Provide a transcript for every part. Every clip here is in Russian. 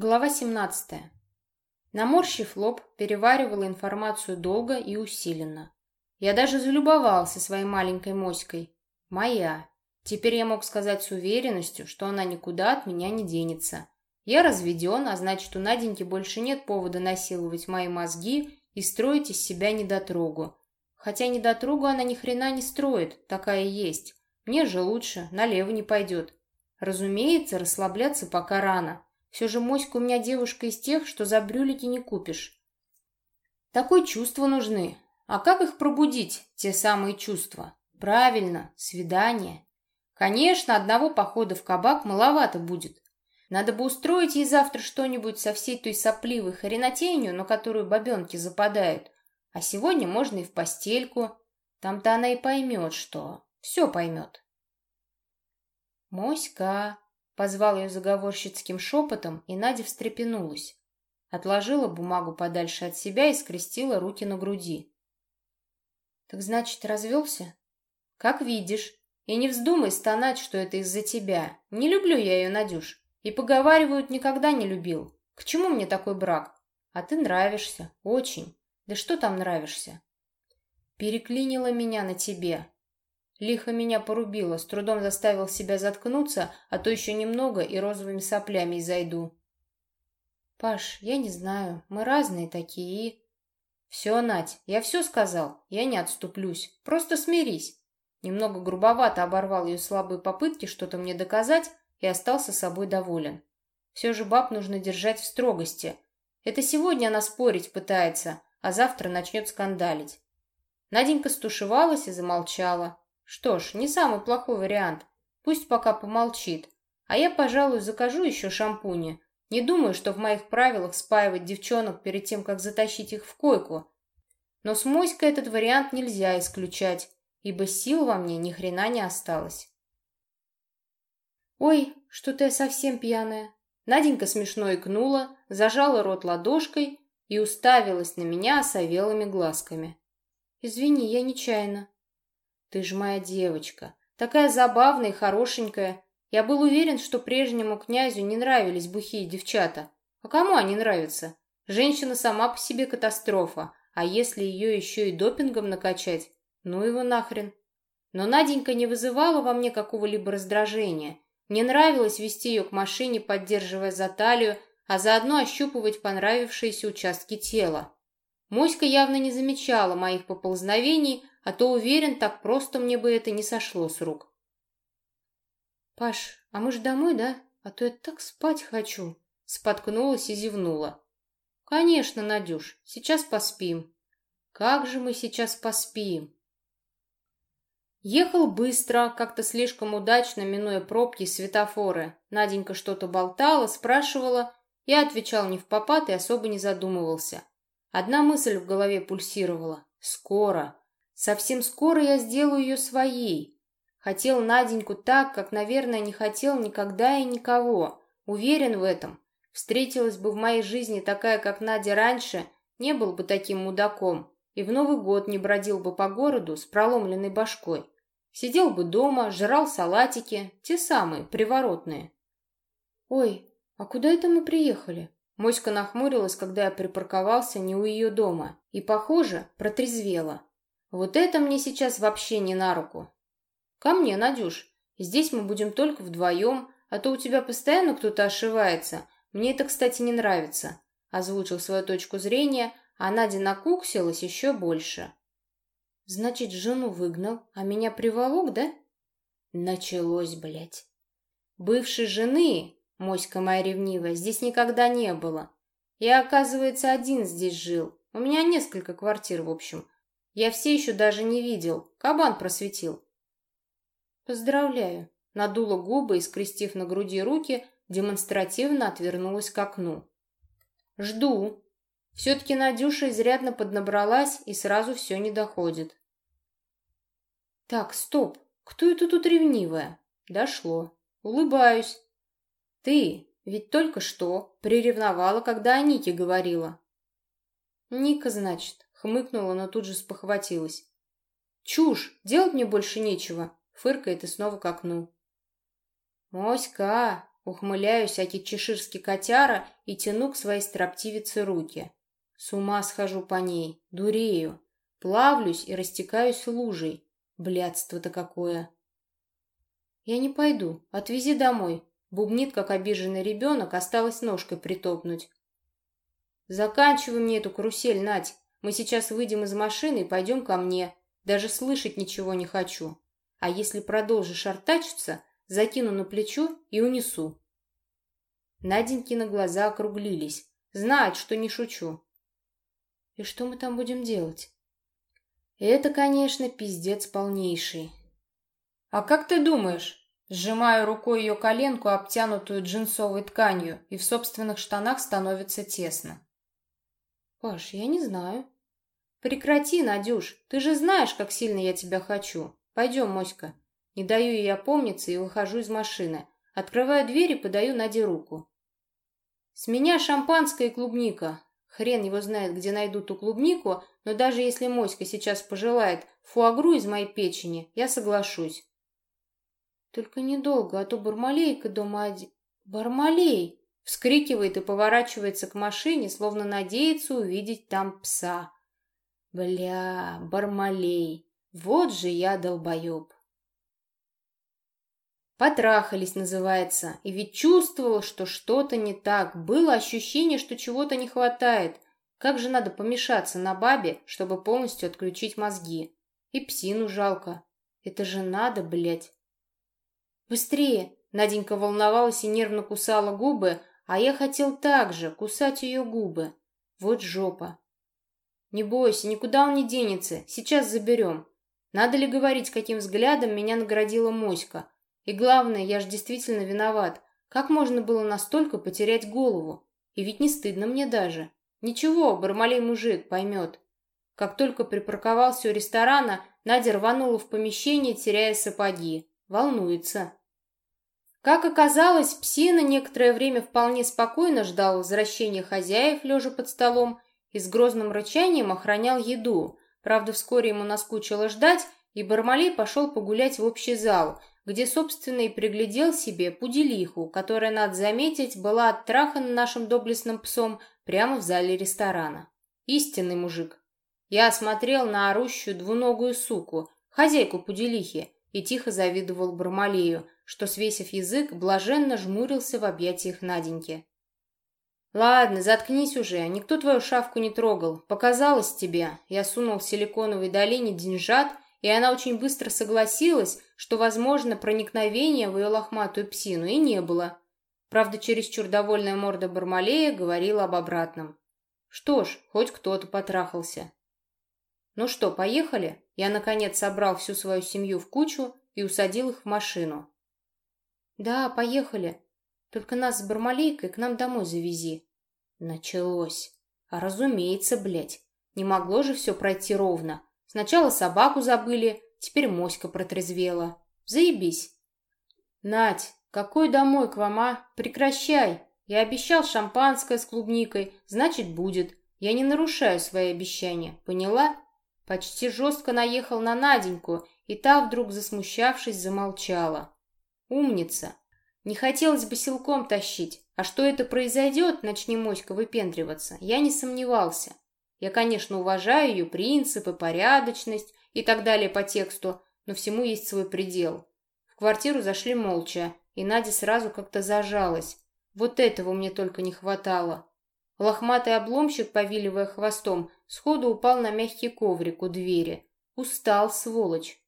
Глава 17. Наморщив лоб, переваривала информацию долго и усиленно. Я даже залюбовался своей маленькой моськой. Моя. Теперь я мог сказать с уверенностью, что она никуда от меня не денется. Я разведен, а значит, у Наденьки больше нет повода насиловать мои мозги и строить из себя недотрогу. Хотя недотрогу она ни хрена не строит, такая есть. Мне же лучше, налево не пойдет. Разумеется, расслабляться пока рано. Все же моська у меня девушка из тех, что за брюлики не купишь. Такое чувства нужны. А как их пробудить, те самые чувства? Правильно, свидание. Конечно, одного похода в кабак маловато будет. Надо бы устроить ей завтра что-нибудь со всей той сопливой хренотенью, на которую бабенки западают. А сегодня можно и в постельку. Там-то она и поймет, что... Все поймет. Моська, Позвал ее заговорщицким шепотом, и Надя встрепенулась. Отложила бумагу подальше от себя и скрестила руки на груди. «Так значит, развелся?» «Как видишь. И не вздумай стонать, что это из-за тебя. Не люблю я ее, Надюш. И поговаривают, никогда не любил. К чему мне такой брак? А ты нравишься. Очень. Да что там нравишься?» «Переклинила меня на тебе. Лихо меня порубило, с трудом заставил себя заткнуться, а то еще немного и розовыми соплями зайду. Паш, я не знаю, мы разные такие и... Все, Надь, я все сказал, я не отступлюсь, просто смирись. Немного грубовато оборвал ее слабые попытки что-то мне доказать и остался собой доволен. Все же баб нужно держать в строгости. Это сегодня она спорить пытается, а завтра начнет скандалить. Наденька стушевалась и замолчала. Что ж, не самый плохой вариант. Пусть пока помолчит. А я, пожалуй, закажу еще шампуни. Не думаю, что в моих правилах спаивать девчонок перед тем, как затащить их в койку. Но с Моськой этот вариант нельзя исключать, ибо сил во мне ни хрена не осталось. «Ой, что-то я совсем пьяная». Наденька смешно икнула, зажала рот ладошкой и уставилась на меня осовелыми глазками. «Извини, я нечаянно». Ты ж моя девочка, такая забавная и хорошенькая. Я был уверен, что прежнему князю не нравились бухие девчата. А кому они нравятся? Женщина сама по себе катастрофа, а если ее еще и допингом накачать, ну его нахрен. Но Наденька не вызывала во мне какого-либо раздражения. Мне нравилось вести ее к машине, поддерживая за талию, а заодно ощупывать понравившиеся участки тела. Моська явно не замечала моих поползновений, а то, уверен, так просто мне бы это не сошло с рук. «Паш, а мы же домой, да? А то я так спать хочу!» Споткнулась и зевнула. «Конечно, Надюш, сейчас поспим». «Как же мы сейчас поспим?» Ехал быстро, как-то слишком удачно, минуя пробки и светофоры. Наденька что-то болтала, спрашивала. Я отвечал не в попад и особо не задумывался. Одна мысль в голове пульсировала. «Скоро. Совсем скоро я сделаю ее своей. Хотел Наденьку так, как, наверное, не хотел никогда и никого. Уверен в этом. Встретилась бы в моей жизни такая, как Надя раньше, не был бы таким мудаком. И в Новый год не бродил бы по городу с проломленной башкой. Сидел бы дома, жрал салатики, те самые, приворотные. «Ой, а куда это мы приехали?» Моська нахмурилась, когда я припарковался не у ее дома, и, похоже, протрезвела. Вот это мне сейчас вообще не на руку. Ко мне, Надюш. Здесь мы будем только вдвоем, а то у тебя постоянно кто-то ошивается. Мне это, кстати, не нравится. Озвучил свою точку зрения, а Надя накуксилась еще больше. Значит, жену выгнал, а меня приволок, да? Началось, блядь. Бывшей жены, моська моя ревнивая, здесь никогда не было. Я, оказывается, один здесь жил. У меня несколько квартир, в общем. Я все еще даже не видел. Кабан просветил. Поздравляю. Надула губы и, скрестив на груди руки, демонстративно отвернулась к окну. Жду. Все-таки Надюша изрядно поднабралась и сразу все не доходит. Так, стоп. Кто это тут ревнивая? Дошло. Улыбаюсь. Ты ведь только что приревновала, когда о Нике говорила. Ника, значит. Хмыкнула, но тут же спохватилась. «Чушь! Делать мне больше нечего!» Фыркает и снова к окну. «Моська!» Ухмыляюсь, аки чеширский котяра, и тяну к своей строптивице руки. С ума схожу по ней, дурею. Плавлюсь и растекаюсь лужей. Блядство-то какое. Я не пойду. Отвези домой. Бубнит, как обиженный ребенок, осталось ножкой притопнуть. Заканчивай мне эту карусель, Надь. Мы сейчас выйдем из машины и пойдем ко мне. Даже слышать ничего не хочу. А если продолжишь артачиться, закину на плечо и унесу. Наденькины глаза округлились. Знает, что не шучу. И что мы там будем делать? Это, конечно, пиздец полнейший. А как ты думаешь? Сжимаю рукой ее коленку, обтянутую джинсовой тканью, и в собственных штанах становится тесно. Паш, я не знаю. Прекрати, Надюш, ты же знаешь, как сильно я тебя хочу. Пойдем, Моська. Не даю ей опомниться и выхожу из машины. Открываю дверь и подаю Наде руку. С меня шампанское и клубника. Хрен его знает, где найду ту клубнику, но даже если Моська сейчас пожелает фуагру из моей печени, я соглашусь. Только недолго, а то Бармалейка дома один... Бармалей! Вскрикивает и поворачивается к машине, словно надеется увидеть там пса. Бля, Бармалей! Вот же я долбоеб. Потрахались, называется, и ведь чувствовала, что что-то не так. Было ощущение, что чего-то не хватает. Как же надо помешаться на бабе, чтобы полностью отключить мозги? И псину жалко. Это же надо, блядь. Быстрее! Наденька волновалась и нервно кусала губы, а я хотел так же, кусать ее губы. Вот жопа. Не бойся, никуда он не денется, сейчас заберем. Надо ли говорить, каким взглядом меня наградила Моська? И главное, я же действительно виноват. Как можно было настолько потерять голову? И ведь не стыдно мне даже. Ничего, Бармалей мужик поймет. Как только припарковался у ресторана, Надя рванула в помещение, теряя сапоги. Волнуется. Как оказалось, псина некоторое время вполне спокойно ждал возвращения хозяев, лежа под столом, и с грозным рычанием охранял еду. Правда, вскоре ему наскучило ждать, и Бармалей пошел погулять в общий зал, где, собственно, и приглядел себе пуделиху, которая, надо заметить, была оттрахана нашим доблестным псом прямо в зале ресторана. Истинный мужик. Я смотрел на орущую двуногую суку, хозяйку пуделихи, и тихо завидовал Бармалею, что, свесив язык, блаженно жмурился в объятиях Наденьки. «Ладно, заткнись уже, никто твою шавку не трогал. Показалось тебе». Я сунул в силиконовой долине деньжат, и она очень быстро согласилась, что, возможно, проникновения в ее лохматую псину и не было. Правда, чересчур довольная морда Бармалея говорила об обратном. Что ж, хоть кто-то потрахался. «Ну что, поехали?» Я, наконец, собрал всю свою семью в кучу и усадил их в машину. «Да, поехали. Только нас с Бармалейкой к нам домой завези». Началось. А разумеется, блядь. Не могло же все пройти ровно. Сначала собаку забыли, теперь моська протрезвела. Заебись. Надь, какой домой к вам, а? Прекращай. Я обещал шампанское с клубникой, значит, будет. Я не нарушаю свои обещания, поняла? Почти жестко наехал на Наденьку, и та, вдруг засмущавшись, замолчала. Умница. Не хотелось бы силком тащить, а что это произойдет, начни Моська выпендриваться, я не сомневался. Я, конечно, уважаю ее принципы, порядочность и так далее по тексту, но всему есть свой предел. В квартиру зашли молча, и Надя сразу как-то зажалась. Вот этого мне только не хватало. Лохматый обломщик, повиливая хвостом, сходу упал на мягкий коврик у двери. Устал, сволочь.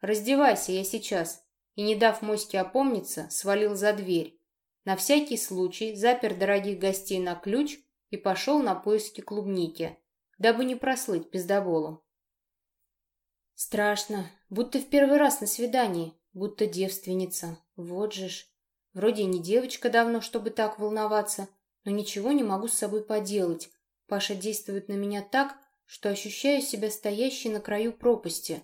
«Раздевайся, я сейчас». И, не дав Моське опомниться, свалил за дверь. На всякий случай запер дорогих гостей на ключ и пошел на поиски клубники, дабы не прослыть пиздоболом. Страшно, будто в первый раз на свидании, будто девственница. Вот же ж. Вроде не девочка давно, чтобы так волноваться, но ничего не могу с собой поделать. Паша действует на меня так, что ощущаю себя стоящей на краю пропасти.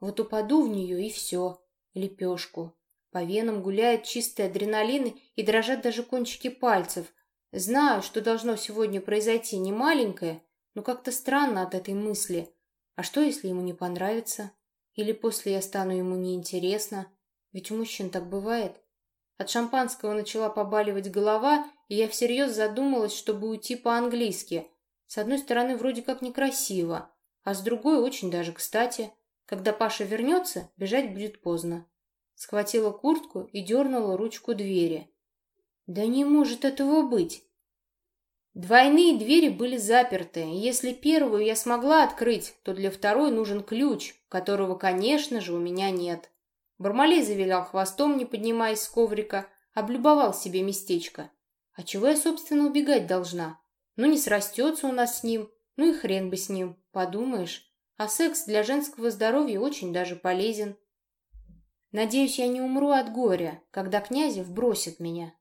Вот упаду в нее и все, лепешку. По венам гуляет чистый адреналин и дрожат даже кончики пальцев, Знаю, что должно сегодня произойти не маленькое, но как-то странно от этой мысли. А что, если ему не понравится? Или после я стану ему неинтересна? Ведь у мужчин так бывает. От шампанского начала побаливать голова, и я всерьез задумалась, чтобы уйти по-английски. С одной стороны, вроде как некрасиво, а с другой очень даже кстати. Когда Паша вернется, бежать будет поздно. Схватила куртку и дернула ручку двери. Да не может этого быть. Двойные двери были заперты, и если первую я смогла открыть, то для второй нужен ключ, которого, конечно же, у меня нет. Бармалей завилял хвостом, не поднимаясь с коврика, облюбовал себе местечко. А чего я, собственно, убегать должна? Ну, не срастется у нас с ним, ну и хрен бы с ним, подумаешь. А секс для женского здоровья очень даже полезен. Надеюсь, я не умру от горя, когда Князев бросит меня.